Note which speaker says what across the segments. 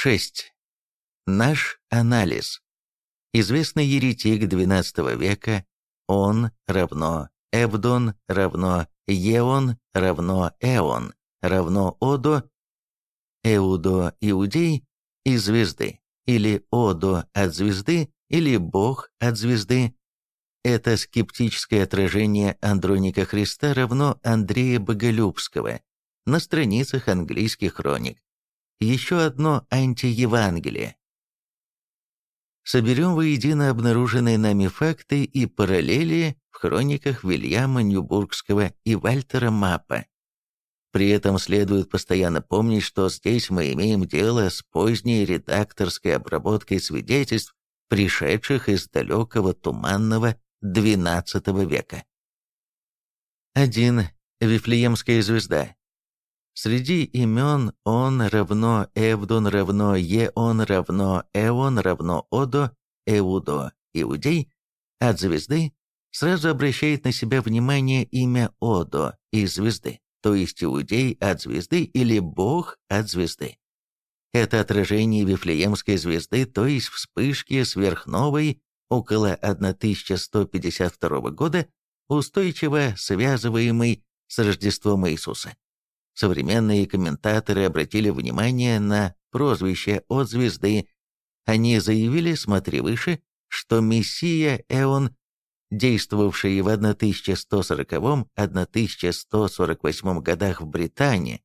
Speaker 1: 6. Наш анализ. Известный еретик XII века, он равно Эвдон равно Еон равно Эон равно Одо, Эудо иудей и звезды, или Одо от звезды, или Бог от звезды. Это скептическое отражение Андроника Христа равно Андрея Боголюбского на страницах английских хроник. Еще одно антиевангелие. Соберем воедино обнаруженные нами факты и параллели в хрониках Вильяма Ньюбургского и Вальтера Маппа. При этом следует постоянно помнить, что здесь мы имеем дело с поздней редакторской обработкой свидетельств, пришедших из далекого туманного XII века. 1. Вифлеемская звезда. Среди имен он равно Эвдон равно Еон равно Эон равно Одо, Эудо, Иудей, от звезды сразу обращает на себя внимание имя Одо из звезды, то есть Иудей от звезды или Бог от звезды. Это отражение Вифлеемской звезды, то есть вспышки сверхновой около 1152 года, устойчиво связываемой с Рождеством Иисуса. Современные комментаторы обратили внимание на прозвище от звезды. Они заявили, смотри выше, что Мессия Эон, действовавший в 1140-1148 годах в Британии,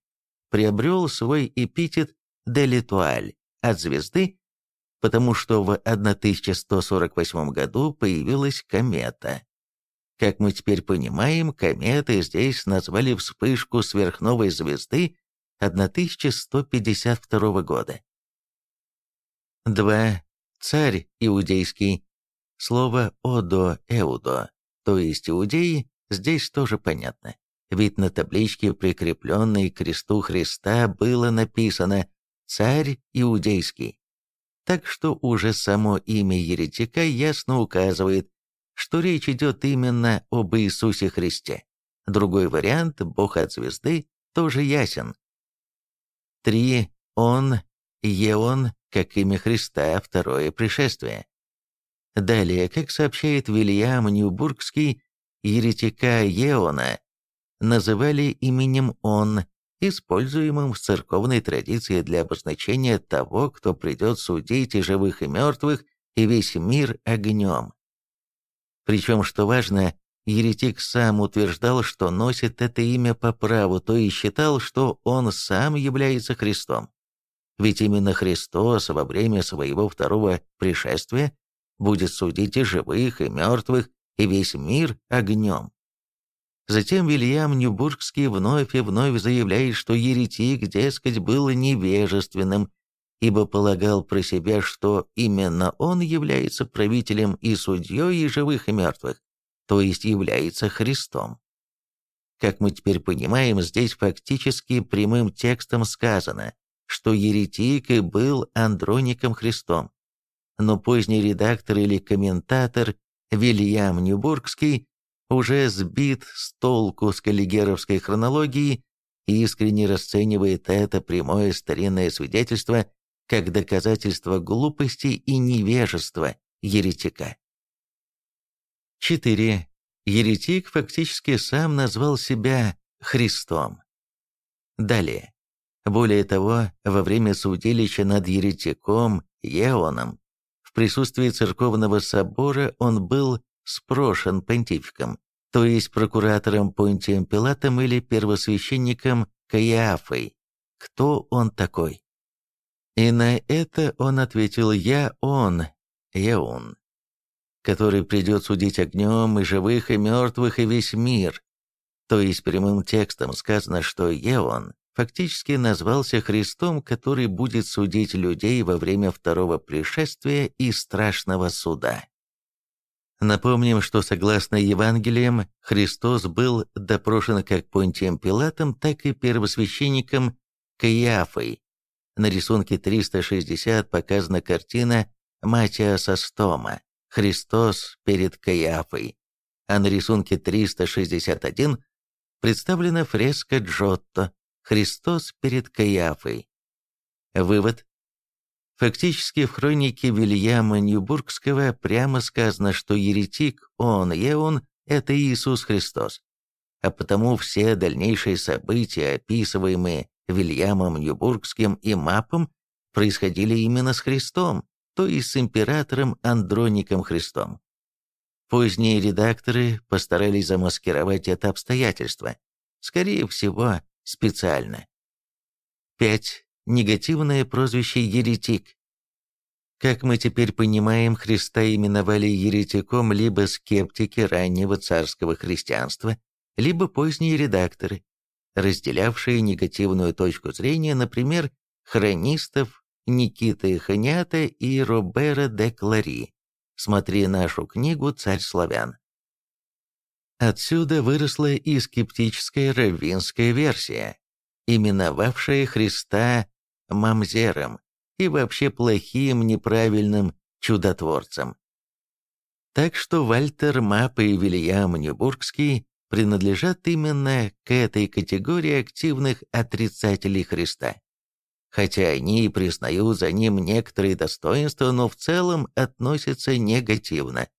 Speaker 1: приобрел свой эпитет «Делитуаль» от звезды, потому что в 1148 году появилась комета. Как мы теперь понимаем, кометы здесь назвали вспышку сверхновой звезды 1152 года. 2. Царь иудейский. Слово «одо-эудо», то есть иудеи, здесь тоже понятно. Ведь на табличке, прикрепленной к кресту Христа, было написано «Царь иудейский». Так что уже само имя еретика ясно указывает, что речь идет именно об Иисусе Христе. Другой вариант, Бог от звезды, тоже ясен. 3. Он, Еон, как имя Христа, второе пришествие. Далее, как сообщает Вильям Ньюбургский, еретика Еона называли именем Он, используемым в церковной традиции для обозначения того, кто придет судить и живых, и мертвых, и весь мир огнем. Причем, что важно, еретик сам утверждал, что носит это имя по праву, то и считал, что он сам является Христом. Ведь именно Христос во время своего второго пришествия будет судить и живых, и мертвых, и весь мир огнем. Затем Вильям Нюбургский вновь и вновь заявляет, что еретик, дескать, был невежественным ибо полагал про себя, что именно он является правителем и судьей и живых, и мертвых, то есть является Христом. Как мы теперь понимаем, здесь фактически прямым текстом сказано, что еретик и был Андроником Христом. Но поздний редактор или комментатор Вильям Нюбургский уже сбит с толку с каллигеровской хронологией и искренне расценивает это прямое старинное свидетельство как доказательство глупости и невежества еретика. 4. Еретик фактически сам назвал себя Христом. Далее. Более того, во время судилища над еретиком Еоном в присутствии церковного собора он был спрошен понтификом, то есть прокуратором Понтием Пилатом или первосвященником Каиафой, кто он такой. И на это он ответил «Я он, я он, который придет судить огнем и живых, и мертвых, и весь мир». То есть прямым текстом сказано, что Еон фактически назвался Христом, который будет судить людей во время второго пришествия и страшного суда. Напомним, что согласно Евангелиям, Христос был допрошен как Понтием Пилатом, так и первосвященником Каиафой, на рисунке 360 показана картина Матиаса Стома «Христос перед Каиафой», а на рисунке 361 представлена фреска Джотто «Христос перед Каиафой». Вывод. Фактически в хронике Вильяма Ньюбургского прямо сказано, что еретик он, еун – это Иисус Христос. А потому все дальнейшие события, описываемые Вильямом Ньюбургским и Мапом, происходили именно с Христом, то есть с императором Андроником Христом. Поздние редакторы постарались замаскировать это обстоятельство, скорее всего, специально. 5. Негативное прозвище «еретик». Как мы теперь понимаем, Христа именовали еретиком либо скептики раннего царского христианства, либо поздние редакторы, разделявшие негативную точку зрения, например, хронистов Никиты Ханята и Робера де Клари. Смотри нашу книгу «Царь славян». Отсюда выросла и скептическая раввинская версия, именовавшая Христа мамзером и вообще плохим, неправильным чудотворцем. Так что Вальтер Маппа и Вильям Нюбургский принадлежат именно к этой категории активных отрицателей Христа. Хотя они и признают за ним некоторые достоинства, но в целом относятся негативно.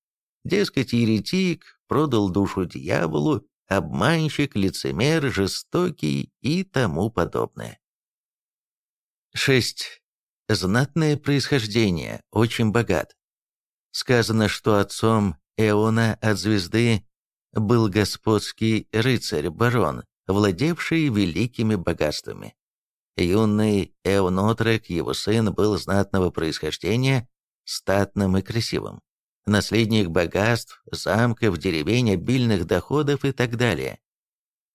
Speaker 1: Дескать, еретик продал душу дьяволу, обманщик, лицемер, жестокий и тому подобное. 6. Знатное происхождение, очень богат. Сказано, что отцом Эона от звезды был господский рыцарь-барон, владевший великими богатствами. Юный Эонотрек, его сын, был знатного происхождения, статным и красивым. Наследник богатств, замков, деревень, обильных доходов и так далее.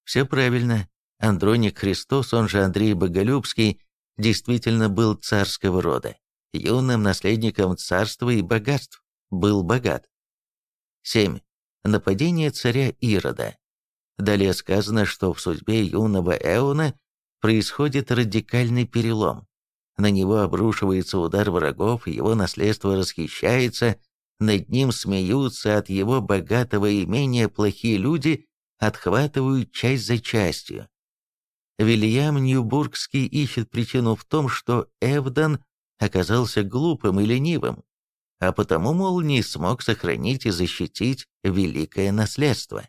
Speaker 1: Все правильно. Андроник Христос, он же Андрей Боголюбский, действительно был царского рода. Юным наследником царства и богатств. Был богат. 7. Нападение царя Ирода. Далее сказано, что в судьбе юного Эона происходит радикальный перелом. На него обрушивается удар врагов, его наследство расхищается, над ним смеются, от его богатого имения плохие люди отхватывают часть за частью. Вильям Ньюбургский ищет причину в том, что Эвдан оказался глупым и ленивым, а потому, мол, не смог сохранить и защитить великое наследство.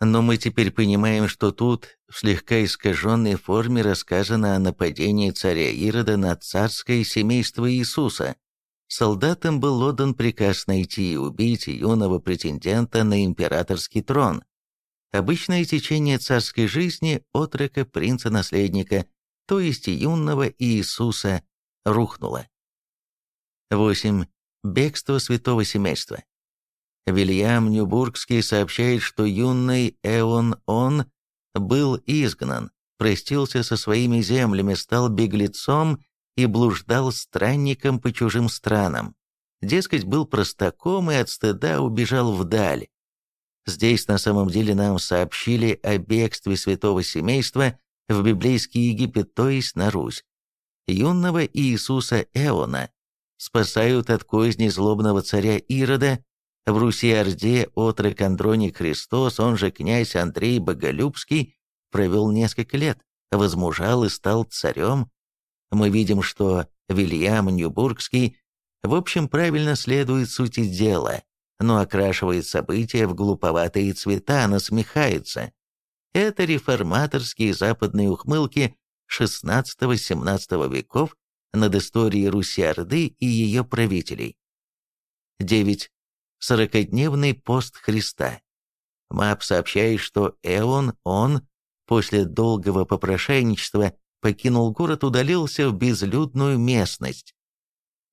Speaker 1: Но мы теперь понимаем, что тут в слегка искаженной форме рассказано о нападении царя Ирода на царское семейство Иисуса. Солдатам был отдан приказ найти и убить юного претендента на императорский трон. Обычное течение царской жизни отрока принца-наследника, то есть юного Иисуса, рухнуло. 8. Бегство святого семейства. Вильям Нюбургский сообщает, что юный Эон Он был изгнан, простился со своими землями, стал беглецом и блуждал странником по чужим странам. Дескать, был простаком и от стыда убежал вдаль. Здесь на самом деле нам сообщили о бегстве святого семейства в библейский Египет, то есть на Русь. Юного Иисуса Эона спасают от козни злобного царя Ирода, в Руси-Орде отрок Андроник Христос, он же князь Андрей Боголюбский, провел несколько лет, возмужал и стал царем. Мы видим, что Вильям Ньюбургский в общем правильно следует сути дела, но окрашивает события в глуповатые цвета, насмехается. Это реформаторские западные ухмылки XVI-XVII веков над историей Руси-Орды и ее правителей. 9 сорокодневный пост Христа. Мап сообщает, что Эон, он, после долгого попрошайничества, покинул город, удалился в безлюдную местность.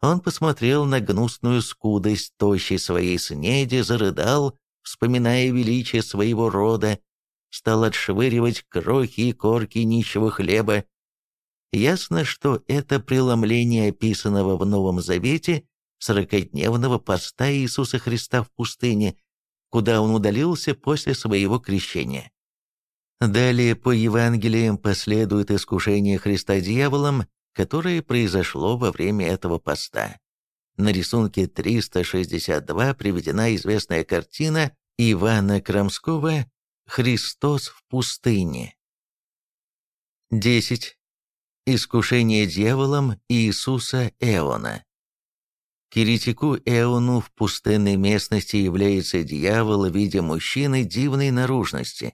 Speaker 1: Он посмотрел на гнусную скудость тощей своей снеди, зарыдал, вспоминая величие своего рода, стал отшвыривать крохи и корки нищего хлеба. Ясно, что это преломление описанного в Новом Завете сорокодневного поста Иисуса Христа в пустыне, куда он удалился после своего крещения. Далее по Евангелиям последует искушение Христа дьяволом, которое произошло во время этого поста. На рисунке 362 приведена известная картина Ивана Крамского «Христос в пустыне». 10. Искушение дьяволом Иисуса Эона. Еретику Эону в пустынной местности является дьявол в виде мужчины дивной наружности,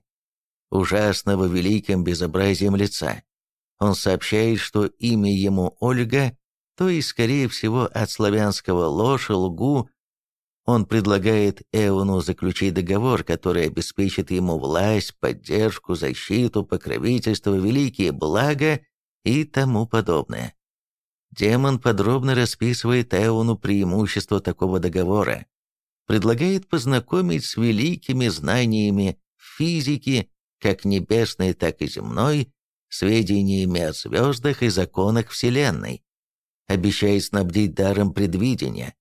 Speaker 1: ужасного великим безобразием лица. Он сообщает, что имя ему Ольга, то есть, скорее всего, от славянского ложь, лгу, он предлагает Эону заключить договор, который обеспечит ему власть, поддержку, защиту, покровительство, великие блага и тому подобное. Демон подробно расписывает Эону преимущества такого договора, предлагает познакомить с великими знаниями физики, как небесной, так и земной, сведениями о звездах и законах Вселенной, обещает снабдить даром предвидения.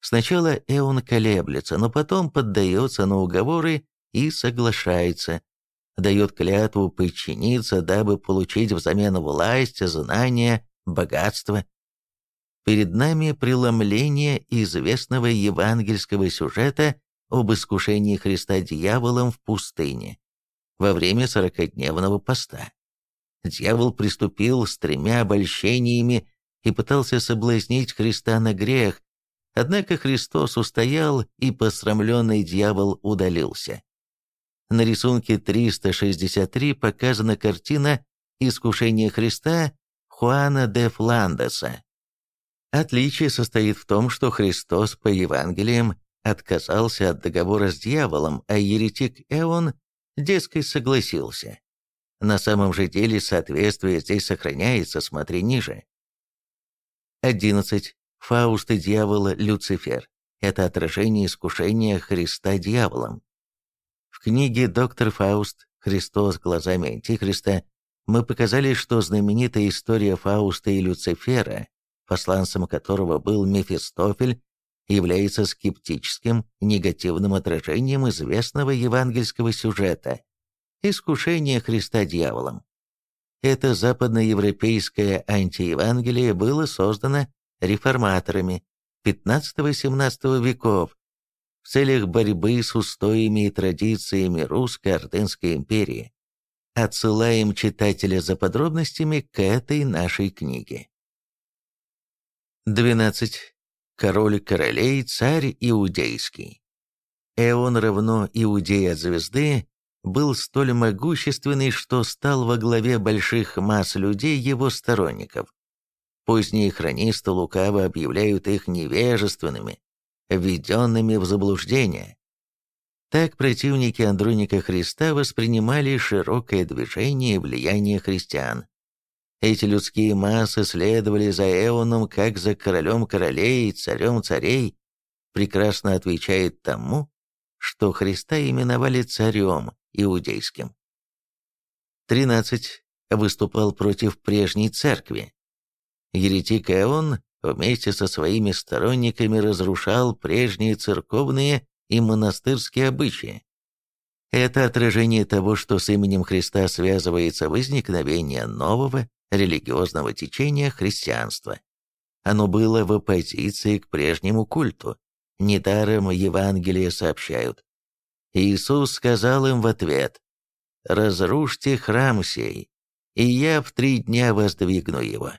Speaker 1: Сначала Эон колеблется, но потом поддается на уговоры и соглашается, дает клятву подчиниться, дабы получить взамен власть, знания, богатство. Перед нами преломление известного евангельского сюжета об искушении Христа дьяволом в пустыне во время сорокодневного поста. Дьявол приступил с тремя обольщениями и пытался соблазнить Христа на грех, однако Христос устоял, и посрамленный дьявол удалился. На рисунке 363 показана картина «Искушение Христа» Хуана де Фландеса. Отличие состоит в том, что Христос по Евангелиям отказался от договора с дьяволом, а еретик Эон, дескать, согласился. На самом же деле соответствие здесь сохраняется, смотри ниже. 11. Фауст и дьявола Люцифер. Это отражение искушения Христа дьяволом. В книге «Доктор Фауст. Христос глазами Антихриста» мы показали, что знаменитая история Фауста и Люцифера, посланцем которого был Мефистофель, является скептическим, негативным отражением известного евангельского сюжета «Искушение Христа дьяволом». Это западноевропейское антиевангелие было создано реформаторами XV-XVII веков в целях борьбы с устоями и традициями русско-ордынской империи. Отсылаем читателя за подробностями к этой нашей книге. 12. Король королей, царь иудейский. Эон равно иудей от звезды был столь могущественный, что стал во главе больших масс людей его сторонников. Поздние хронисты лукаво объявляют их невежественными, введенными в заблуждение. Так противники Андроника Христа воспринимали широкое движение и влияние христиан. Эти людские массы следовали за Эоном как за королем королей и царем царей, прекрасно отвечает тому, что Христа именовали царем иудейским. 13. Выступал против прежней церкви. Еретик Эон вместе со своими сторонниками разрушал прежние церковные и монастырские обычаи. Это отражение того, что с именем Христа связывается возникновение нового религиозного течения христианства. Оно было в оппозиции к прежнему культу. Недаром Евангелие сообщают. Иисус сказал им в ответ, «Разрушьте храм сей, и я в три дня воздвигну его».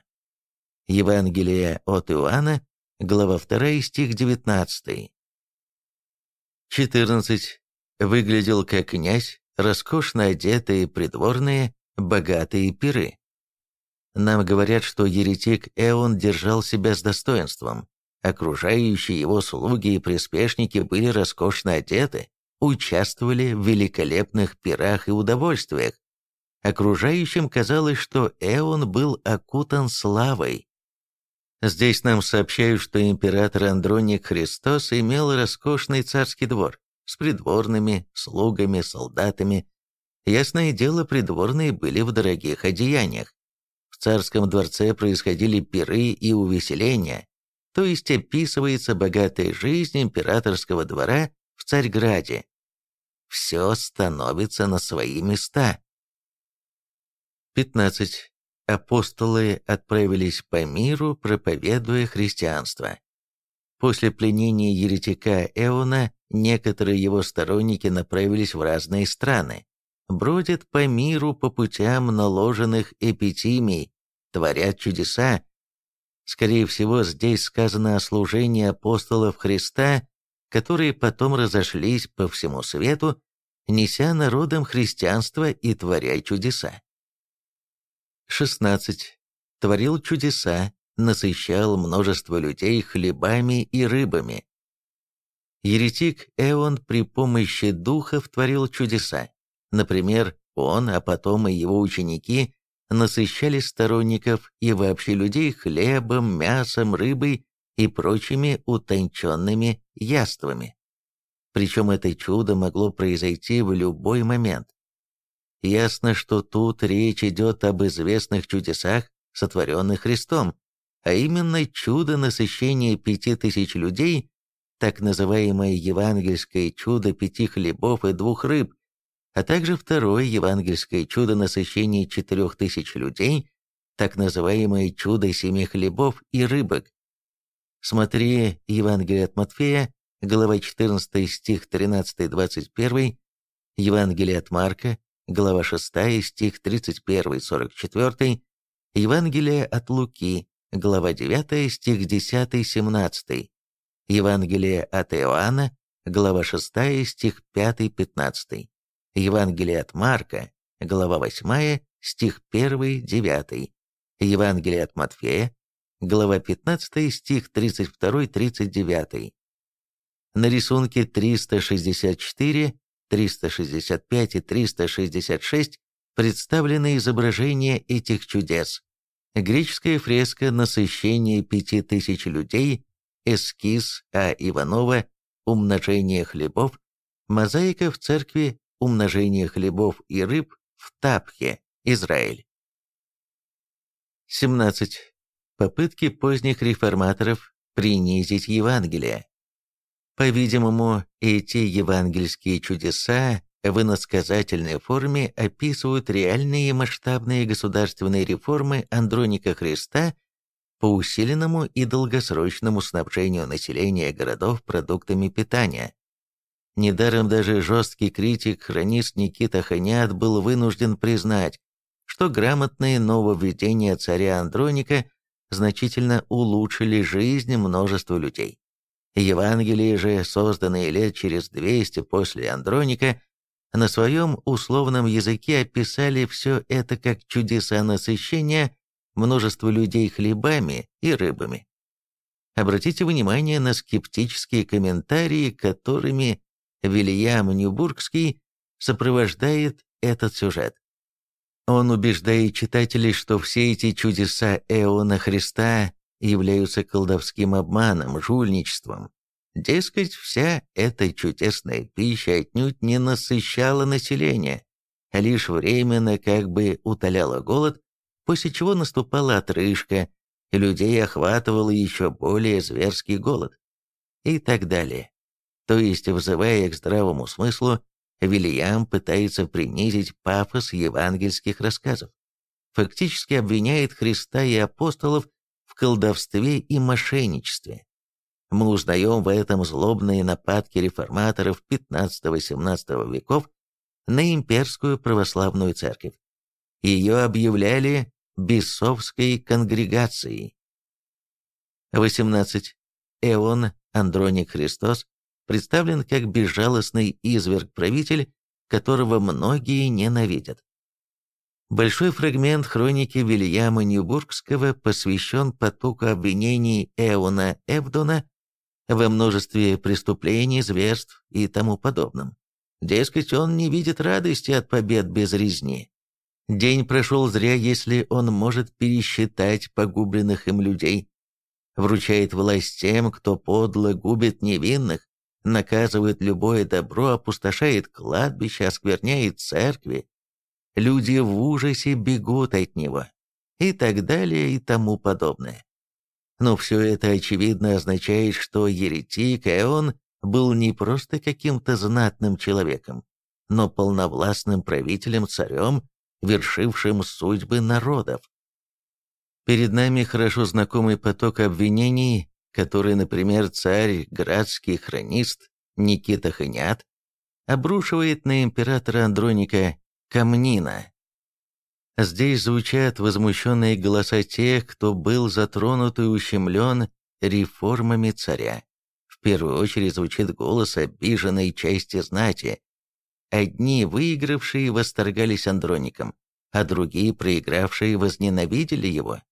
Speaker 1: Евангелие от Иоанна, глава 2, стих 19. 14. Выглядел как князь, роскошно одетые придворные, богатые пиры. Нам говорят, что еретик Эон держал себя с достоинством. Окружающие его слуги и приспешники были роскошно одеты, участвовали в великолепных пирах и удовольствиях. Окружающим казалось, что Эон был окутан славой. Здесь нам сообщают, что император Андроник Христос имел роскошный царский двор с придворными, слугами, солдатами. Ясное дело, придворные были в дорогих одеяниях. В царском дворце происходили пиры и увеселения, то есть описывается богатая жизнь императорского двора в Царьграде. Все становится на свои места. 15 апостолы отправились по миру, проповедуя христианство. После пленения еретика Эона некоторые его сторонники направились в разные страны, бродят по миру по путям наложенных эпитимий, творят чудеса. Скорее всего, здесь сказано о служении апостолов Христа, которые потом разошлись по всему свету, неся народам христианство и творя чудеса. 16. Творил чудеса, насыщал множество людей хлебами и рыбами. Еретик Эон при помощи духов творил чудеса. Например, он, а потом и его ученики насыщали сторонников и вообще людей хлебом, мясом, рыбой и прочими утонченными яствами. Причем это чудо могло произойти в любой момент. Ясно, что тут речь идет об известных чудесах, сотворенных Христом, а именно чудо насыщения пяти тысяч людей, так называемое евангельское чудо пяти хлебов и двух рыб, а также второе евангельское чудо насыщения четырех тысяч людей, так называемое чудо семи хлебов и рыбок. Смотри Евангелие от Матфея, глава 14, стих 13-21, Евангелие от Марка, глава 6, стих 31-44, Евангелие от Луки, глава 9, стих 10-17, Евангелие от Иоанна, глава 6, стих 5-15, Евангелие от Марка, глава 8, стих 1-9, Евангелие от Матфея, глава 15, стих 32-39. На рисунке 364, 365 и 366 представлены изображения этих чудес. Греческая фреска «Насыщение пяти тысяч людей», эскиз А. Иванова «Умножение хлебов», мозаика в церкви «Умножение хлебов и рыб» в Тапхе, Израиль. 17 попытки поздних реформаторов принизить Евангелие. По-видимому, эти евангельские чудеса в иносказательной форме описывают реальные масштабные государственные реформы Андроника Христа по усиленному и долгосрочному снабжению населения городов продуктами питания. Недаром даже жесткий критик-хронист Никита Ханят был вынужден признать, что грамотные нововведения царя Андроника – значительно улучшили жизнь множества людей. Евангелие же, созданные лет через 200 после Андроника, на своем условном языке описали все это как чудеса насыщения множества людей хлебами и рыбами. Обратите внимание на скептические комментарии, которыми Вильям Ньюбургский сопровождает этот сюжет. Он убеждает читателей, что все эти чудеса Эона Христа являются колдовским обманом, жульничеством. Дескать, вся эта чудесная пища отнюдь не насыщала население, а лишь временно как бы утоляла голод, после чего наступала отрыжка, и людей охватывал еще более зверский голод. И так далее. То есть, взывая к здравому смыслу, Вильям пытается принизить пафос евангельских рассказов. Фактически обвиняет Христа и апостолов в колдовстве и мошенничестве. Мы узнаем в этом злобные нападки реформаторов XV-XVII веков на имперскую православную церковь. Ее объявляли бесовской конгрегацией. 18. Эон Андроник Христос представлен как безжалостный изверг-правитель, которого многие ненавидят. Большой фрагмент хроники Вильяма Ньюбургского посвящен потоку обвинений Эона Эвдона во множестве преступлений, зверств и тому подобном. Дескать, он не видит радости от побед без резни. День прошел зря, если он может пересчитать погубленных им людей. Вручает власть тем, кто подло губит невинных, наказывает любое добро, опустошает кладбище, оскверняет церкви. Люди в ужасе бегут от него. И так далее и тому подобное. Но все это очевидно означает, что еретик Эон был не просто каким-то знатным человеком, но полновластным правителем-царем, вершившим судьбы народов. Перед нами хорошо знакомый поток обвинений который, например, царь, градский хронист Никита Ханят обрушивает на императора Андроника Камнина. Здесь звучат возмущенные голоса тех, кто был затронут и ущемлен реформами царя. В первую очередь звучит голос обиженной части знати. Одни выигравшие восторгались Андроником, а другие, проигравшие, возненавидели его.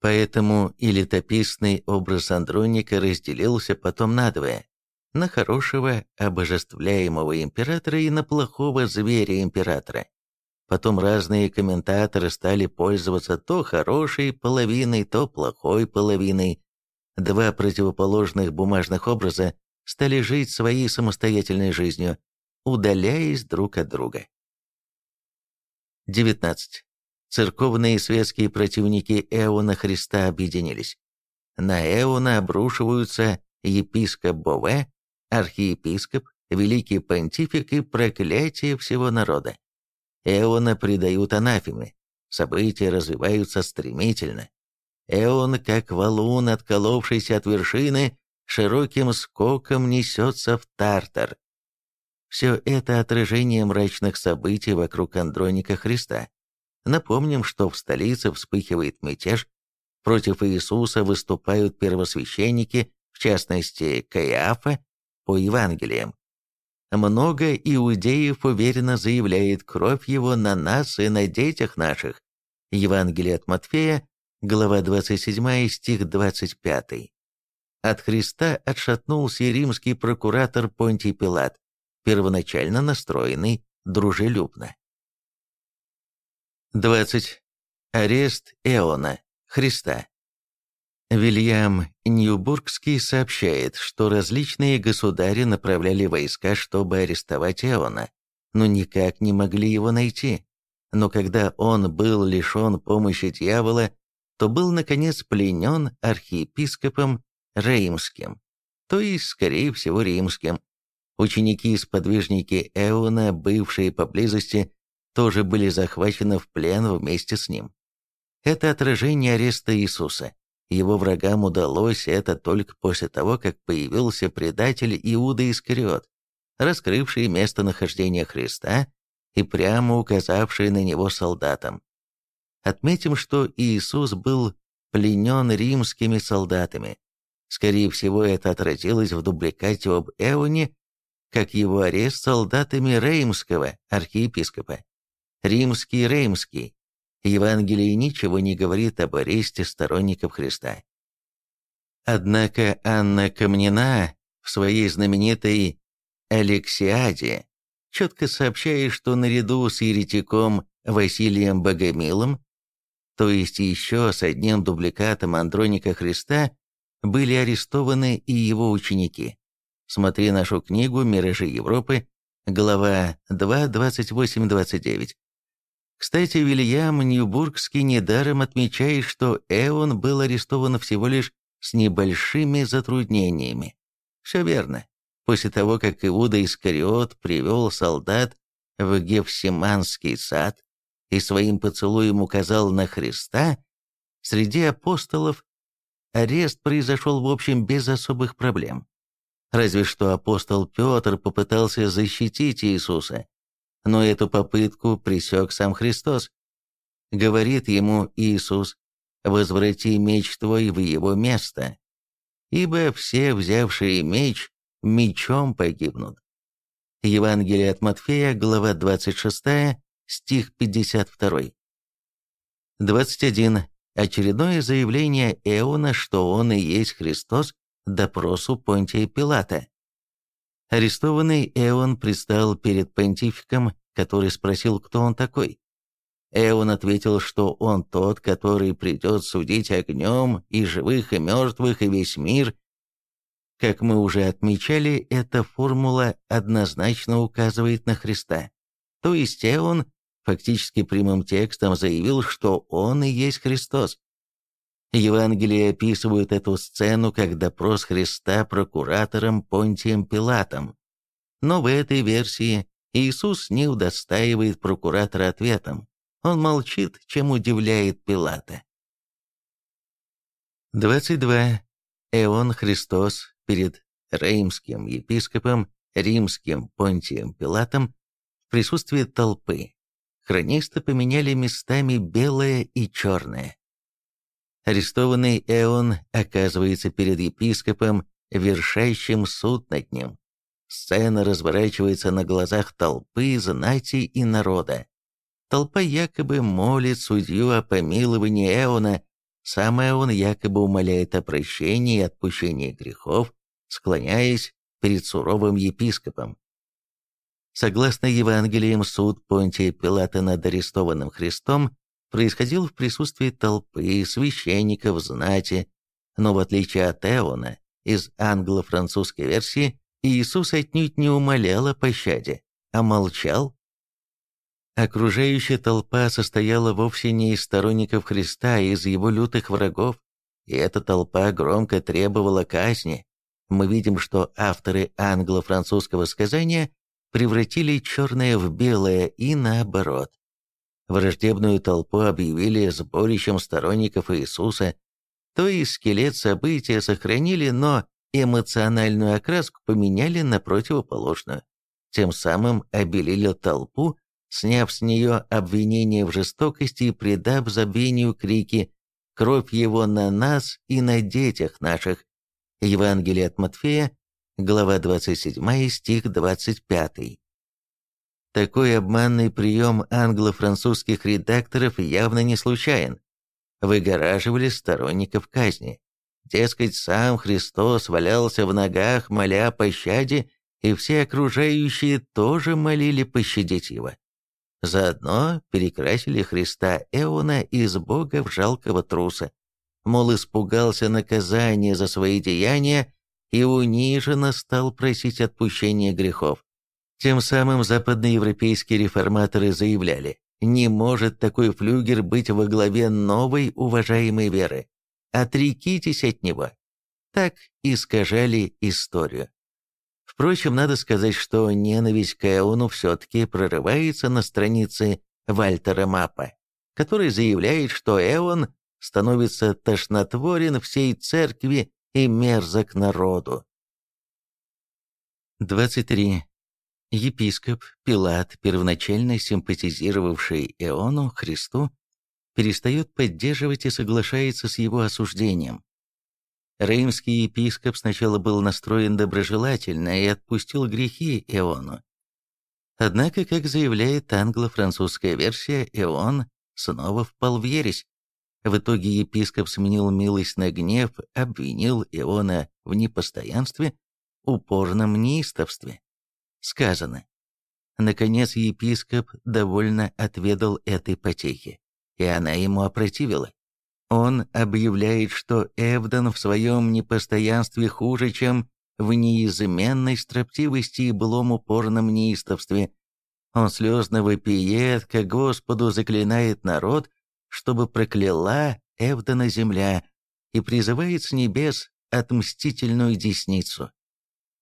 Speaker 1: Поэтому и летописный образ Андроника разделился потом надвое на хорошего обожествляемого императора и на плохого зверя-императора. Потом разные комментаторы стали пользоваться то хорошей половиной, то плохой половиной. Два противоположных бумажных образа стали жить своей самостоятельной жизнью, удаляясь друг от друга. 19. Церковные и светские противники Эона Христа объединились. На Эона обрушиваются епископ Бове, архиепископ, великий понтифик и проклятие всего народа. Эона предают анафеме. События развиваются стремительно. Эон, как валун, отколовшийся от вершины, широким скоком несется в Тартар. Все это отражение мрачных событий вокруг Андроника Христа. Напомним, что в столице вспыхивает мятеж, против Иисуса выступают первосвященники, в частности Каиафа, по Евангелиям. Много иудеев уверенно заявляет кровь его на нас и на детях наших. Евангелие от Матфея, глава 27, стих 25. От Христа отшатнулся римский прокуратор Понтий Пилат, первоначально настроенный дружелюбно. 20. Арест Эона, Христа. Вильям Ньюбургский сообщает, что различные государи направляли войска, чтобы арестовать Эона, но никак не могли его найти. Но когда он был лишен помощи дьявола, то был, наконец, пленен архиепископом Реймским, то есть, скорее всего, римским. Ученики и сподвижники Эона, бывшие поблизости, тоже были захвачены в плен вместе с ним. Это отражение ареста Иисуса. Его врагам удалось это только после того, как появился предатель Иуда Искариот, раскрывший местонахождение Христа и прямо указавший на него солдатам. Отметим, что Иисус был пленен римскими солдатами. Скорее всего, это отразилось в дубликате об Эоне, как его арест солдатами Реймского архиепископа. Римский Реймский Евангелие ничего не говорит об аресте сторонников Христа. Однако Анна Камнина в своей знаменитой «Алексиаде» четко сообщает, что наряду с еретиком Василием Богомилом, то есть еще с одним дубликатом Андроника Христа, были арестованы и его ученики. Смотри нашу книгу «Миражи Европы», глава 2, 28-29. Кстати, Вильям Ньюбургский недаром отмечает, что Эон был арестован всего лишь с небольшими затруднениями. Все верно. После того, как Иуда Искариот привел солдат в Гефсиманский сад и своим поцелуем указал на Христа, среди апостолов арест произошел, в общем, без особых проблем. Разве что апостол Петр попытался защитить Иисуса, но эту попытку пресек сам Христос. Говорит ему Иисус, «Возврати меч твой в его место, ибо все, взявшие меч, мечом погибнут». Евангелие от Матфея, глава 26, стих 52. 21. Очередное заявление Эона, что он и есть Христос, допросу Понтия Пилата. Арестованный Эон предстал перед понтификом, который спросил, кто он такой. Эон ответил, что он тот, который придет судить огнем и живых, и мертвых, и весь мир. Как мы уже отмечали, эта формула однозначно указывает на Христа. То есть Эон фактически прямым текстом заявил, что он и есть Христос. Евангелие описывают эту сцену как допрос Христа прокуратором Понтием Пилатом. Но в этой версии Иисус не удостаивает прокуратора ответом. Он молчит, чем удивляет Пилата. 22. Эон Христос перед римским епископом, римским Понтием Пилатом в присутствии толпы. хронисты поменяли местами белое и черное. Арестованный Эон оказывается перед епископом, вершащим суд над ним. Сцена разворачивается на глазах толпы, знати и народа. Толпа якобы молит судью о помиловании Эона, сам Эон якобы умоляет о прощении и отпущении грехов, склоняясь перед суровым епископом. Согласно Евангелиям, суд Понтия Пилата над арестованным Христом происходил в присутствии толпы, священников, знати, но в отличие от Эона, из англо-французской версии, Иисус отнюдь не умолял о пощаде, а молчал. Окружающая толпа состояла вовсе не из сторонников Христа, а из его лютых врагов, и эта толпа громко требовала казни. Мы видим, что авторы англо-французского сказания превратили черное в белое и наоборот. Враждебную толпу объявили сборищем сторонников Иисуса, то есть скелет события сохранили, но эмоциональную окраску поменяли на противоположную. Тем самым обелили толпу, сняв с нее обвинение в жестокости и придав забвению крики «Кровь его на нас и на детях наших». Евангелие от Матфея, глава 27, стих 25. Такой обманный прием англо-французских редакторов явно не случайен. Выгораживали сторонников казни. Дескать, сам Христос валялся в ногах, моля о пощаде, и все окружающие тоже молили пощадить его. Заодно перекрасили Христа Эона из Бога в жалкого труса. Мол, испугался наказания за свои деяния и униженно стал просить отпущения грехов. Тем самым западноевропейские реформаторы заявляли, не может такой флюгер быть во главе новой уважаемой веры. Отрекитесь от него. Так искажали историю. Впрочем, надо сказать, что ненависть к Эону все-таки прорывается на странице Вальтера Мапа, который заявляет, что Эон становится тошнотворен всей церкви и мерзок народу. 23. Епископ Пилат, первоначально симпатизировавший Иону, Христу, перестает поддерживать и соглашается с его осуждением. Реймский епископ сначала был настроен доброжелательно и отпустил грехи Иону. Однако, как заявляет англо-французская версия, Ион снова впал в ересь. В итоге епископ сменил милость на гнев, обвинил Иона в непостоянстве, упорном неистовстве сказано. Наконец епископ довольно отведал этой потехи, и она ему опротивила. Он объявляет, что Эвдон в своем непостоянстве хуже, чем в неизменной строптивости и былом упорном неистовстве. Он слезно вопиет, как Господу заклинает народ, чтобы прокляла Эвдона земля, и призывает с небес отмстительную десницу.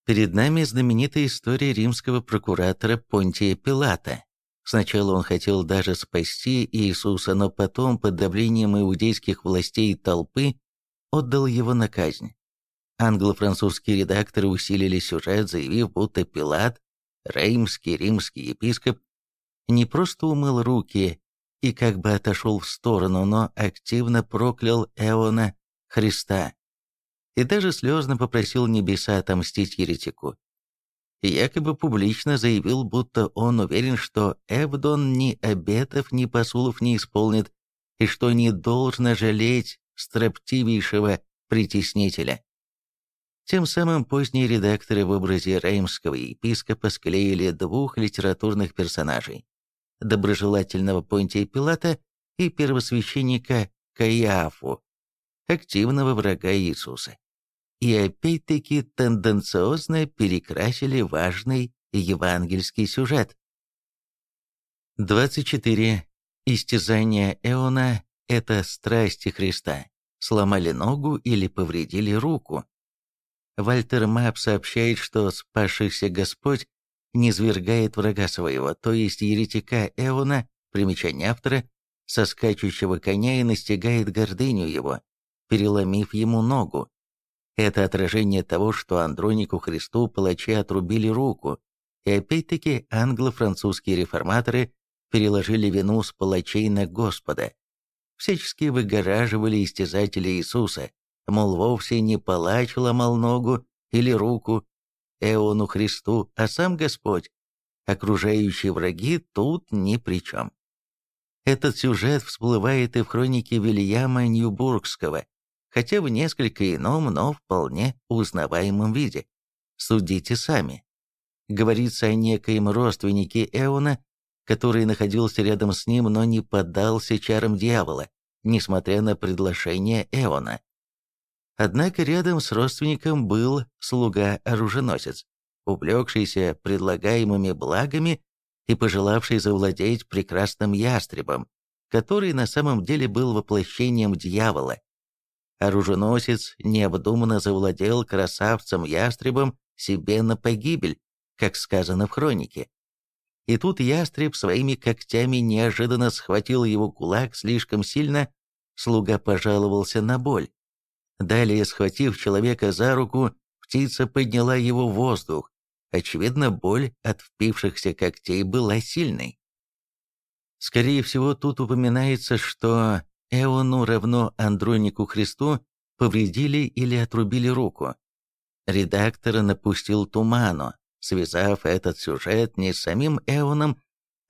Speaker 1: Перед нами знаменитая история римского прокуратора Понтия Пилата. Сначала он хотел даже спасти Иисуса, но потом, под давлением иудейских властей и толпы, отдал его на казнь. Англо-французские редакторы усилили сюжет, заявив, будто Пилат, реймский римский епископ, не просто умыл руки и как бы отошел в сторону, но активно проклял Эона Христа и даже слезно попросил небеса отомстить еретику. якобы публично заявил, будто он уверен, что Эвдон ни обетов, ни посулов не исполнит, и что не должно жалеть строптивейшего притеснителя. Тем самым поздние редакторы в образе реймского епископа склеили двух литературных персонажей – доброжелательного Понтия Пилата и первосвященника Каиафу, активного врага Иисуса и опять-таки тенденциозно перекрасили важный евангельский сюжет. 24. Истязание Эона – это страсти Христа. Сломали ногу или повредили руку. Вальтер Мап сообщает, что спасшийся Господь не свергает врага своего, то есть еретика Эона, примечание автора, со скачущего коня и настигает гордыню его, переломив ему ногу. Это отражение того, что Андронику Христу палачи отрубили руку, и опять-таки англо-французские реформаторы переложили вину с палачей на Господа. Всячески выгораживали истязатели Иисуса, мол, вовсе не палач ломал ногу или руку Эону Христу, а сам Господь. Окружающие враги тут ни при чем. Этот сюжет всплывает и в хронике Вильяма Ньюбургского, хотя в несколько ином, но вполне узнаваемом виде. Судите сами. Говорится о некоем родственнике Эона, который находился рядом с ним, но не поддался чарам дьявола, несмотря на предложение Эона. Однако рядом с родственником был слуга-оруженосец, увлекшийся предлагаемыми благами и пожелавший завладеть прекрасным ястребом, который на самом деле был воплощением дьявола. Оруженосец необдуманно завладел красавцем-ястребом себе на погибель, как сказано в хронике. И тут ястреб своими когтями неожиданно схватил его кулак слишком сильно, слуга пожаловался на боль. Далее, схватив человека за руку, птица подняла его в воздух. Очевидно, боль от впившихся когтей была сильной. Скорее всего, тут упоминается, что Эону равно Андронику Христу повредили или отрубили руку. Редактор напустил туману, связав этот сюжет не с самим Эоном,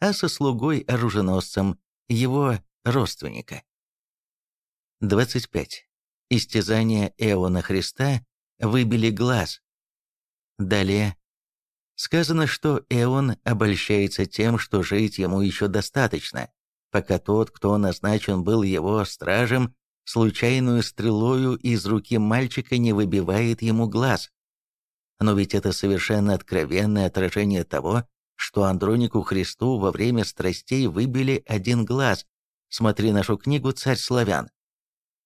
Speaker 1: а со слугой-оруженосцем, его родственника. 25. Истязания Эона Христа выбили глаз. Далее. Сказано, что Эон обольщается тем, что жить ему еще достаточно, пока тот, кто назначен был его стражем, случайную стрелою из руки мальчика не выбивает ему глаз. Но ведь это совершенно откровенное отражение того, что Андронику Христу во время страстей выбили один глаз. Смотри нашу книгу «Царь славян».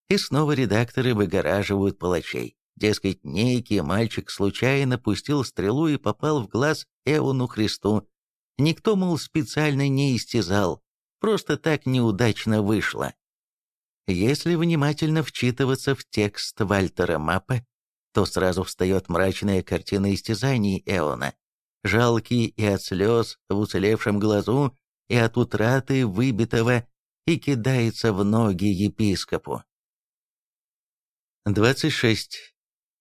Speaker 1: И снова редакторы выгораживают палачей. Дескать, некий мальчик случайно пустил стрелу и попал в глаз Эону Христу. Никто, мол, специально не истязал, просто так неудачно вышло. Если внимательно вчитываться в текст Вальтера Маппа, то сразу встает мрачная картина истязаний Эона, жалкий и от слез в уцелевшем глазу, и от утраты выбитого, и кидается в ноги епископу. 26.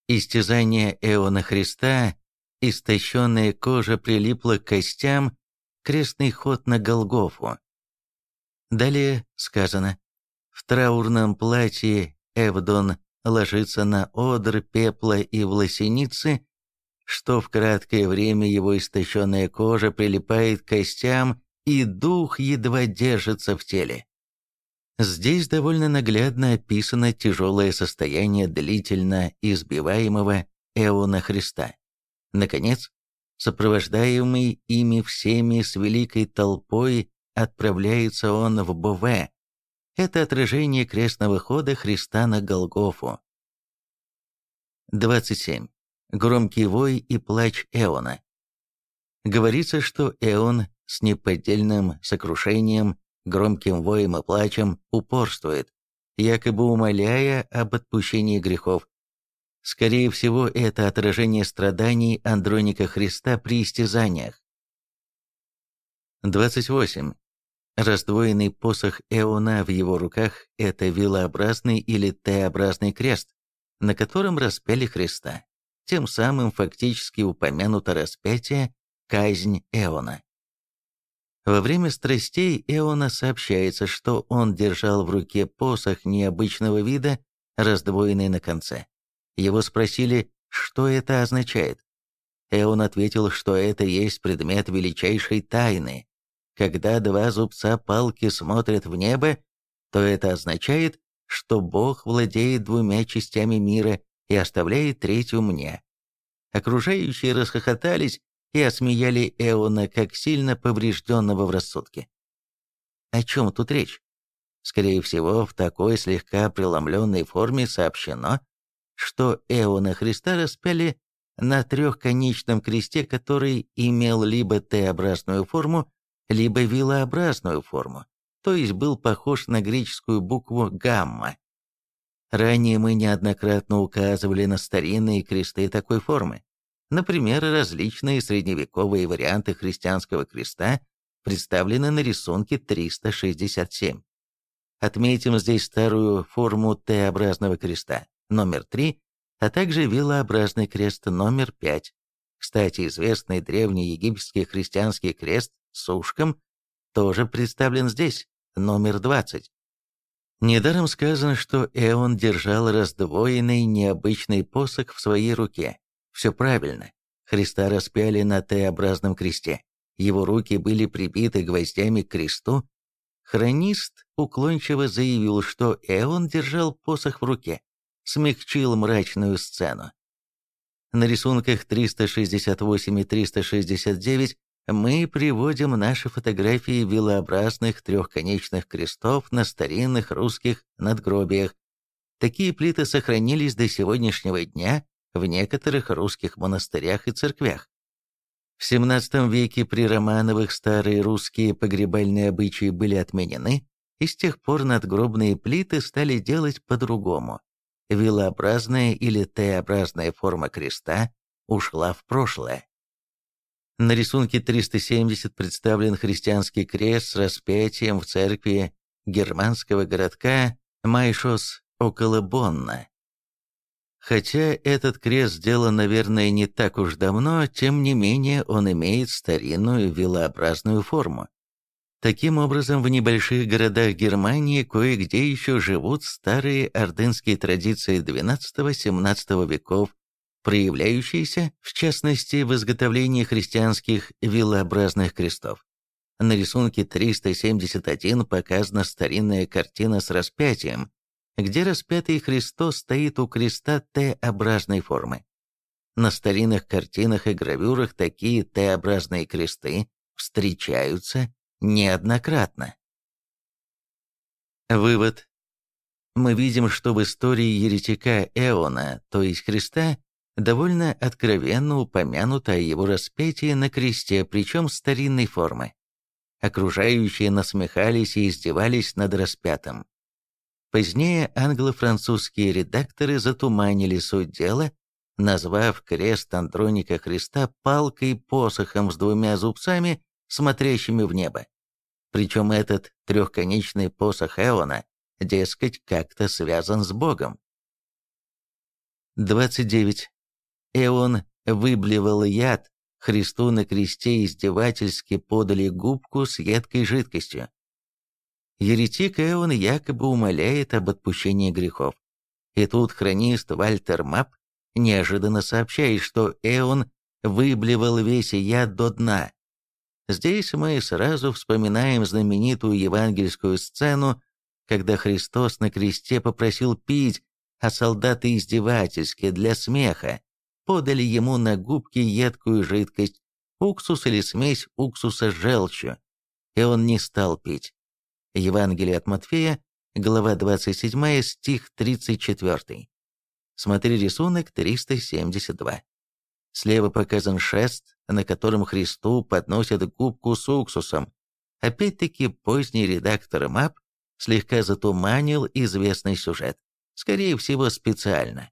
Speaker 1: Истязание Эона Христа, истощенная кожа прилипла к костям, крестный ход на Голгофу. Далее сказано, в траурном платье Эвдон ложится на одр пепла и власеницы, что в краткое время его истощенная кожа прилипает к костям, и дух едва держится в теле. Здесь довольно наглядно описано тяжелое состояние длительно избиваемого Эона Христа. Наконец, сопровождаемый ими всеми с великой толпой, отправляется он в Бове. Это отражение крестного хода Христа на Голгофу. 27. Громкий вой и плач Эона. Говорится, что Эон с неподдельным сокрушением громким воем и плачем упорствует, якобы умоляя об отпущении грехов. Скорее всего, это отражение страданий Андроника Христа при истязаниях. 28. Раздвоенный посох Эона в его руках – это вилообразный или Т-образный крест, на котором распяли Христа. Тем самым фактически упомянуто распятие, казнь Эона. Во время страстей Эона сообщается, что он держал в руке посох необычного вида, раздвоенный на конце. Его спросили, что это означает. Эон ответил, что это есть предмет величайшей тайны. Когда два зубца палки смотрят в небо, то это означает, что Бог владеет двумя частями мира и оставляет третью мне. Окружающие расхохотались, и осмеяли Эона как сильно поврежденного в рассудке. О чем тут речь? Скорее всего, в такой слегка преломленной форме сообщено, что Эона Христа распяли на трехконечном кресте, который имел либо Т-образную форму, либо вилообразную форму, то есть был похож на греческую букву «гамма». Ранее мы неоднократно указывали на старинные кресты такой формы. Например, различные средневековые варианты христианского креста представлены на рисунке 367. Отметим здесь старую форму Т-образного креста, номер 3, а также вилообразный крест номер 5. Кстати, известный древний египетский христианский крест с ушком тоже представлен здесь, номер 20. Недаром сказано, что Эон держал раздвоенный необычный посох в своей руке. Все правильно. Христа распяли на Т-образном кресте. Его руки были прибиты гвоздями к кресту. Хронист уклончиво заявил, что Эон держал посох в руке, смягчил мрачную сцену. На рисунках 368 и 369 мы приводим наши фотографии вилообразных трехконечных крестов на старинных русских надгробиях. Такие плиты сохранились до сегодняшнего дня в некоторых русских монастырях и церквях. В XVII веке при Романовых старые русские погребальные обычаи были отменены, и с тех пор надгробные плиты стали делать по-другому. Вилообразная или Т-образная форма креста ушла в прошлое. На рисунке 370 представлен христианский крест с распятием в церкви германского городка Майшос около Бонна. Хотя этот крест сделан, наверное, не так уж давно, тем не менее он имеет старинную вилообразную форму. Таким образом, в небольших городах Германии кое-где еще живут старые ордынские традиции XII-XVII веков проявляющиеся, в частности, в изготовлении христианских вилообразных крестов. На рисунке 371 показана старинная картина с распятием, где распятый Христос стоит у креста Т-образной формы. На старинных картинах и гравюрах такие Т-образные кресты встречаются неоднократно. Вывод. Мы видим, что в истории еретика Эона, то есть Христа, довольно откровенно упомянуто о его распятии на кресте, причем старинной формы. Окружающие насмехались и издевались над распятым. Позднее англо-французские редакторы затуманили суть дела, назвав крест Андроника Христа палкой-посохом с двумя зубцами, смотрящими в небо. Причем этот трехконечный посох Эона, дескать, как-то связан с Богом. 29. Эон выблевал яд, Христу на кресте издевательски подали губку с едкой жидкостью. Еретик Эон якобы умоляет об отпущении грехов. И тут хронист Вальтер Мап неожиданно сообщает, что Эон выблевал весь яд до дна. Здесь мы сразу вспоминаем знаменитую евангельскую сцену, когда Христос на кресте попросил пить, а солдаты издевательски для смеха подали ему на губки едкую жидкость, уксус или смесь уксуса с желчью, и он не стал пить. Евангелие от Матфея, глава 27, стих 34. Смотри рисунок 372. Слева показан шест, на котором Христу подносят губку с уксусом. Опять-таки поздний редактор МАП слегка затуманил известный сюжет, скорее всего специально.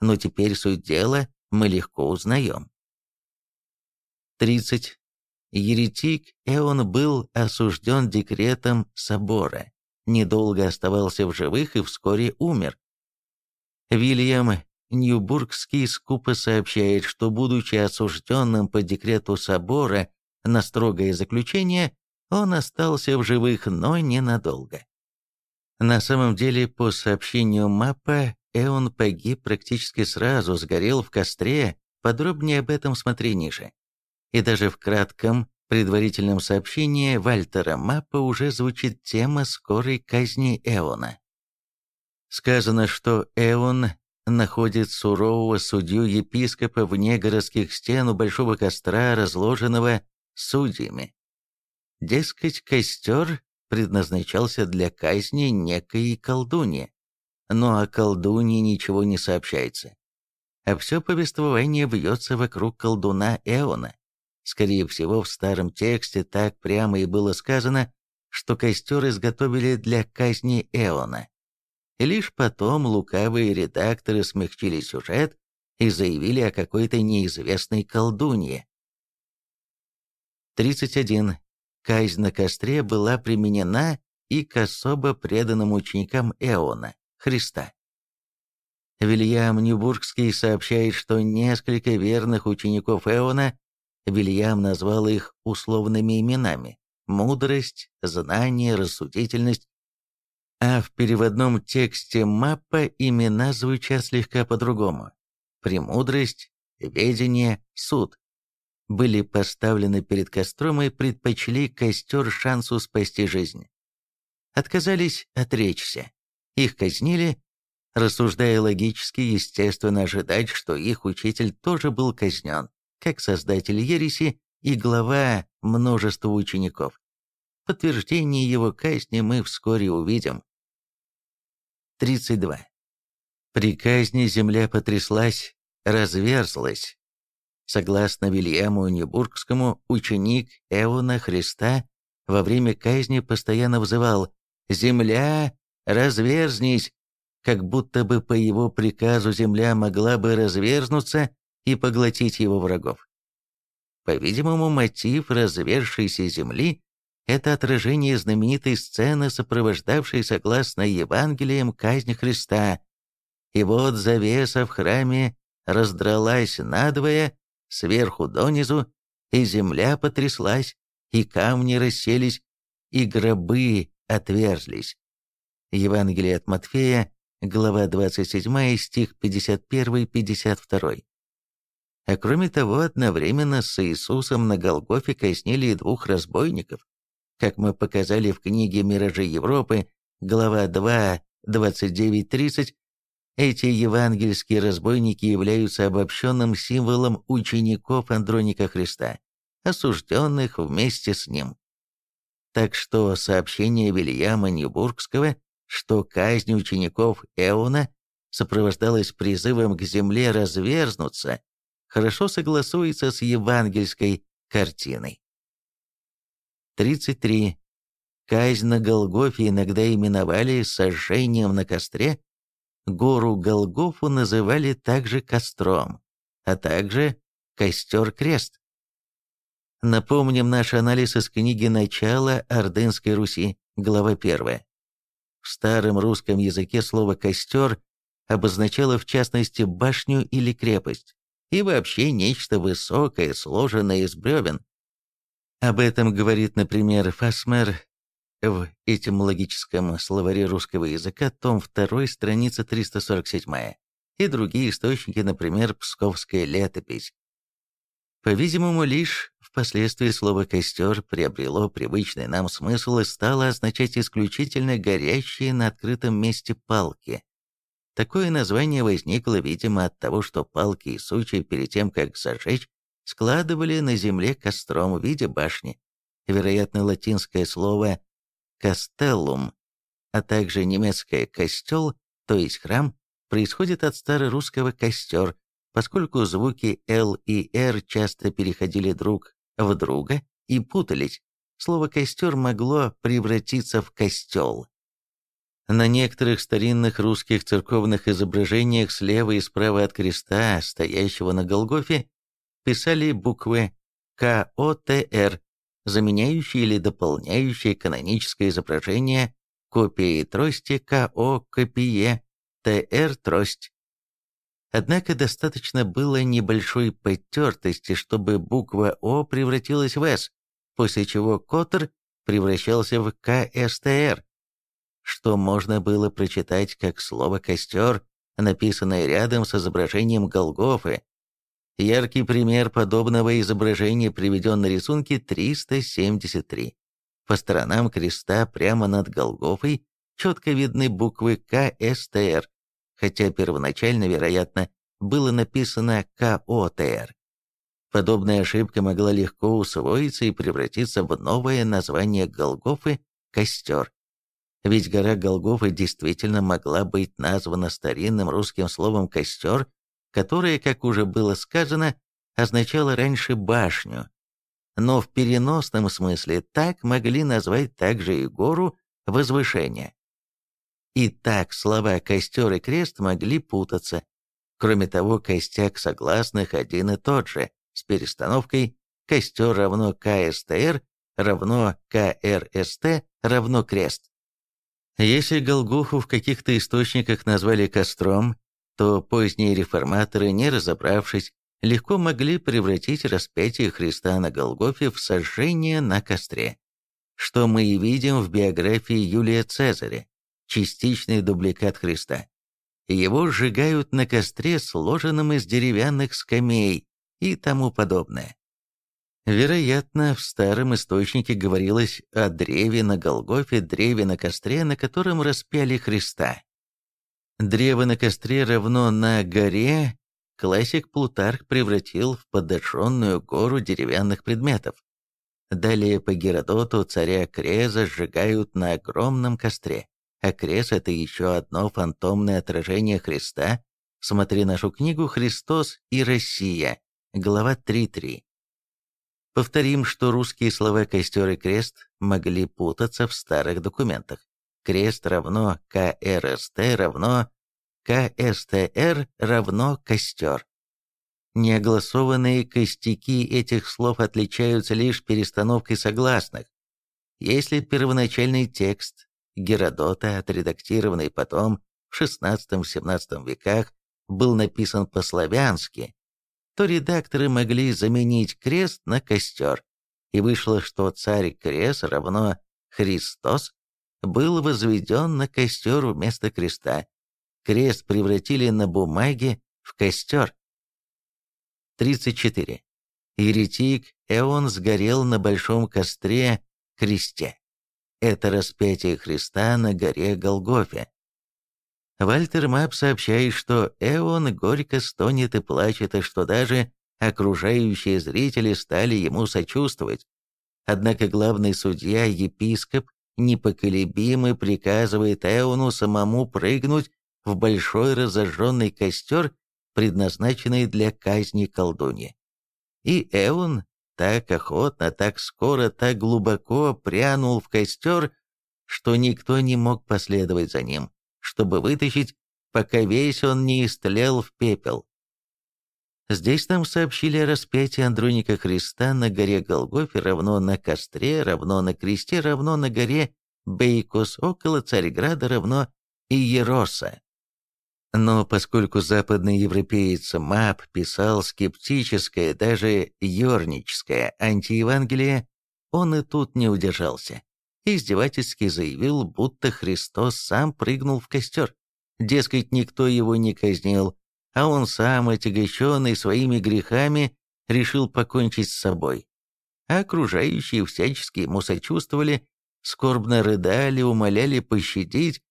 Speaker 1: Но теперь суть дела мы легко узнаем. 30. Еретик Эон был осужден декретом собора, недолго оставался в живых и вскоре умер. Вильям Ньюбургский скупо сообщает, что, будучи осужденным по декрету собора на строгое заключение, он остался в живых, но ненадолго. На самом деле, по сообщению Маппа, Эон погиб практически сразу, сгорел в костре, подробнее об этом смотри ниже. И даже в кратком предварительном сообщении Вальтера Маппа уже звучит тема скорой казни Эона. Сказано, что Эон находит сурового судью-епископа вне городских стен у большого костра, разложенного судьями. Дескать, костер предназначался для казни некой колдуньи но о колдуне ничего не сообщается. А все повествование бьется вокруг колдуна Эона. Скорее всего, в старом тексте так прямо и было сказано, что костер изготовили для казни Эона. Лишь потом лукавые редакторы смягчили сюжет и заявили о какой-то неизвестной колдунье. 31. казнь на костре была применена и к особо преданным ученикам Эона, Христа. Вильям Нюбургский сообщает, что несколько верных учеников Эона, Вильям назвал их условными именами – мудрость, знание, рассудительность, а в переводном тексте маппа имена звучат слегка по-другому. Премудрость, ведение, суд. Были поставлены перед костром и предпочли костер шансу спасти жизнь. Отказались отречься. Их казнили, рассуждая логически, естественно ожидать, что их учитель тоже был казнен, как создатель ереси и глава множества учеников. Подтверждение его казни мы вскоре увидим. 32. При казни земля потряслась, разверзлась. Согласно Вильяму Небургскому, ученик Эона Христа во время казни постоянно взывал «Земля, разверзнись!», как будто бы по его приказу земля могла бы разверзнуться и поглотить его врагов. По-видимому, мотив развершейся земли это отражение знаменитой сцены, сопровождавшей, согласно Евангелиям, казнь Христа. И вот завеса в храме раздралась надвое, сверху донизу, и земля потряслась, и камни расселись, и гробы отверзлись. Евангелие от Матфея, глава 27, стих 51-52. А кроме того, одновременно с Иисусом на Голгофе казнили двух разбойников, как мы показали в книге «Миражи Европы», глава 2, 29-30, эти евангельские разбойники являются обобщенным символом учеников Андроника Христа, осужденных вместе с ним. Так что сообщение Вильяма Ньюбургского, что казнь учеников Эона сопровождалась призывом к земле разверзнуться, хорошо согласуется с евангельской картиной. 33. Казнь на Голгофе иногда именовали сожжением на костре. Гору Голгофу называли также костром, а также костер-крест. Напомним наш анализ из книги «Начало Ордынской Руси», глава 1. В старом русском языке слово «костер» обозначало в частности башню или крепость, и вообще нечто высокое, сложенное из бревен, об этом говорит, например, Фасмер в этимологическом словаре русского языка, том 2, страница 347, и другие источники, например, Псковская летопись. По-видимому, лишь впоследствии слово «костер» приобрело привычный нам смысл и стало означать исключительно горящие на открытом месте палки. Такое название возникло, видимо, от того, что палки и сучья перед тем, как зажечь, складывали на земле костром в виде башни. Вероятно, латинское слово «castellum», а также немецкое «костел», то есть храм, происходит от старорусского «костер», поскольку звуки «л» и «р» часто переходили друг в друга и путались. Слово «костер» могло превратиться в «костел». На некоторых старинных русских церковных изображениях слева и справа от креста, стоящего на Голгофе, писали буквы КОТР, заменяющие или дополняющие каноническое изображение копии трости КО копие ТР трость. Однако достаточно было небольшой потертости, чтобы буква О превратилась в С, после чего Котр превращался в КСТР, что можно было прочитать как слово «костер», написанное рядом с изображением Голгофы, Яркий пример подобного изображения приведен на рисунке 373. По сторонам креста прямо над Голгофой четко видны буквы КСТР, хотя первоначально, вероятно, было написано КОТР. Подобная ошибка могла легко усвоиться и превратиться в новое название Голгофы – «Костер». Ведь гора Голгофа действительно могла быть названа старинным русским словом «костер», которое, как уже было сказано, означало раньше башню. Но в переносном смысле так могли назвать также и гору возвышения. И так слова «костер» и «крест» могли путаться. Кроме того, костяк согласных один и тот же, с перестановкой «костер равно КСТР», равно КРСТ равно крест. Если Голгофу в каких-то источниках назвали костром, то поздние реформаторы, не разобравшись, легко могли превратить распятие Христа на Голгофе в сожжение на костре, что мы и видим в биографии Юлия Цезаря, частичный дубликат Христа. Его сжигают на костре, сложенном из деревянных скамей и тому подобное. Вероятно, в старом источнике говорилось о древе на Голгофе, древе на костре, на котором распяли Христа. Древо на костре равно на горе, классик Плутарх превратил в подожженную гору деревянных предметов. Далее по Геродоту царя Креза сжигают на огромном костре. А Крез – это еще одно фантомное отражение Христа. Смотри нашу книгу «Христос и Россия», глава 3.3. Повторим, что русские слова «костер» и «крест» могли путаться в старых документах. Крест равно КРСТ равно КСТР равно костер. Неогласованные костяки этих слов отличаются лишь перестановкой согласных. Если первоначальный текст Геродота, отредактированный потом в XVI-XVII веках, был написан по-славянски, то редакторы могли заменить крест на костер, и вышло, что царь Крес равно Христос был возведен на костер вместо креста. Крест превратили на бумаге в костер. 34. Еретик Эон сгорел на большом костре кресте. Это распятие Христа на горе Голгофе. Вальтер Мап сообщает, что Эон горько стонет и плачет, и что даже окружающие зрители стали ему сочувствовать. Однако главный судья, епископ, непоколебимо приказывает Эону самому прыгнуть в большой разожженный костер, предназначенный для казни колдуньи. И Эон так охотно, так скоро, так глубоко прянул в костер, что никто не мог последовать за ним чтобы вытащить, пока весь он не истлел в пепел. Здесь нам сообщили о распятии Андроника Христа на горе Голгофе равно на костре, равно на кресте, равно на горе Бейкос около Царьграда, равно Иероса. Но поскольку западный европеец Мап писал скептическое, даже ерническое антиевангелие, он и тут не удержался издевательски заявил, будто Христос сам прыгнул в костер. Дескать, никто его не казнил, а он сам, отягощенный своими грехами, решил покончить с собой. А окружающие всячески ему сочувствовали, скорбно рыдали, умоляли пощадить,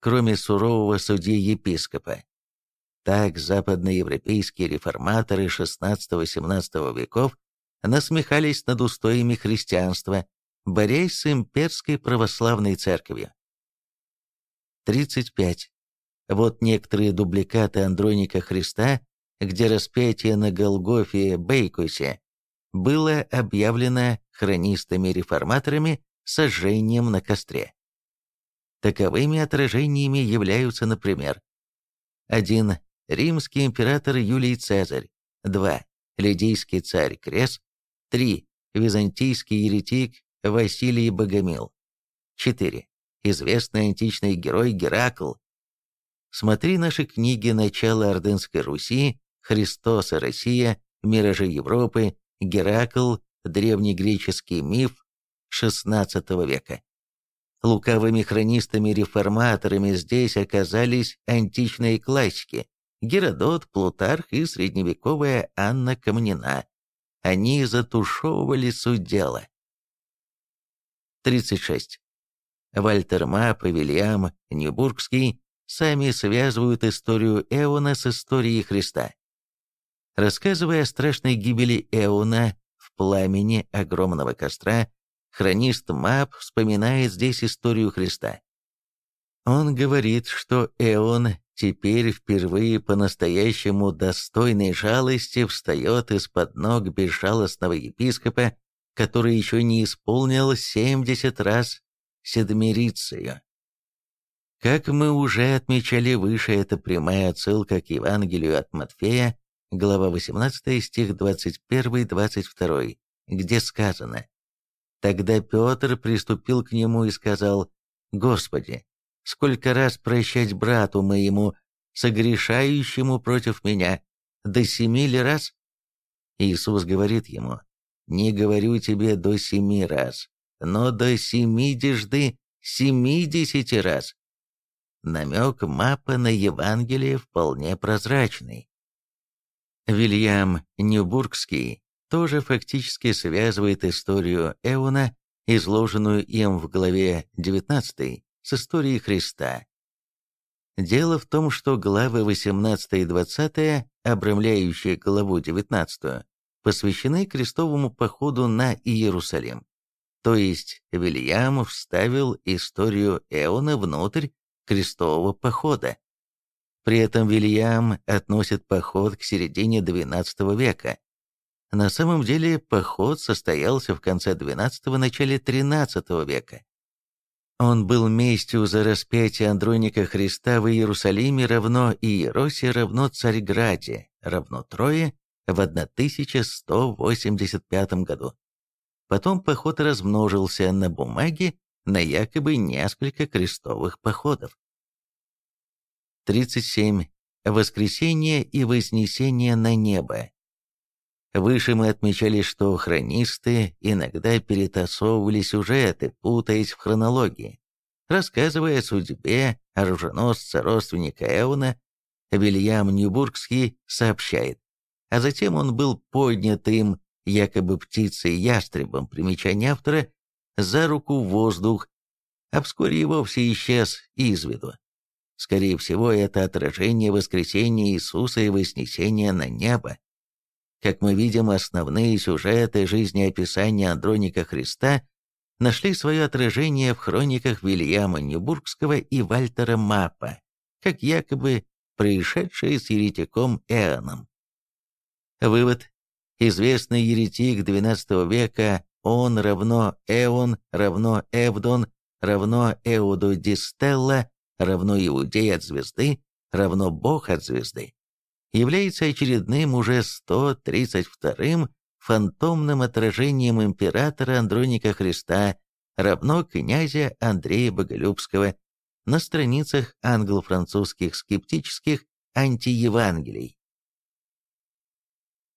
Speaker 1: кроме сурового судьи-епископа. Так западноевропейские реформаторы XVI-XVII веков насмехались над устоями христианства, борясь с имперской православной церковью. 35. Вот некоторые дубликаты Андроника Христа, где распятие на Голгофе Бейкусе было объявлено хронистами-реформаторами сожжением на костре. Таковыми отражениями являются, например, 1. Римский император Юлий Цезарь, 2. Лидийский царь Крес, 3. Византийский еретик Василий Богомил. 4. Известный античный герой Геракл. Смотри наши книги «Начало Ордынской Руси», «Христос и Россия», «Миражи Европы», «Геракл», «Древнегреческий миф» XVI века. Лукавыми хронистами-реформаторами здесь оказались античные классики Геродот, Плутарх и средневековая Анна Камнина. Они затушевывали суть дела. 36. Вальтер Мап и Вильям Ньюбургский сами связывают историю Эона с историей Христа. Рассказывая о страшной гибели Эона в пламени огромного костра, хронист Мап вспоминает здесь историю Христа. Он говорит, что Эон теперь впервые по-настоящему достойной жалости встает из-под ног безжалостного епископа который еще не исполнил 70 раз седмирицию. Как мы уже отмечали выше, это прямая отсылка к Евангелию от Матфея, глава 18, стих 21-22, где сказано Тогда Петр приступил к нему и сказал, «Господи, сколько раз прощать брату моему, согрешающему против меня? До семи ли раз?» Иисус говорит ему, «Не говорю тебе до семи раз, но до семидежды семидесяти раз». Намек Мапа на Евангелие вполне прозрачный. Вильям Нюбургский тоже фактически связывает историю Эуна, изложенную им в главе 19, с историей Христа. Дело в том, что главы 18 и 20, обрамляющие главу 19, посвящены крестовому походу на Иерусалим. То есть Вильям вставил историю Эона внутрь крестового похода. При этом Вильям относит поход к середине XII века. На самом деле поход состоялся в конце XII – начале XIII века. Он был местью за распятие Андроника Христа в Иерусалиме равно Иеросе равно Царьграде, равно Трое в 1185 году. Потом поход размножился на бумаге на якобы несколько крестовых походов. 37. Воскресение и вознесение на небо. Выше мы отмечали, что хронисты иногда перетасовывали сюжеты, путаясь в хронологии. Рассказывая о судьбе оруженосца родственника Эона, Вильям Ньюбургский сообщает, а затем он был поднят им, якобы птицей-ястребом, примечание автора, за руку в воздух, а вскоре и вовсе исчез из виду. Скорее всего, это отражение воскресения Иисуса и вознесения на небо. Как мы видим, основные сюжеты жизнеописания Андроника Христа нашли свое отражение в хрониках Вильяма Нюбургского и Вальтера Маппа, как якобы происшедшие с еретиком Эоном. Вывод. Известный еретик XII века он равно Эон равно Эвдон равно Эуду Дистелла равно Иудей от звезды, равно Бог от звезды, является очередным уже 132-м фантомным отражением императора Андроника Христа, равно князя Андрея Боголюбского, на страницах англо-французских скептических антиевангелий.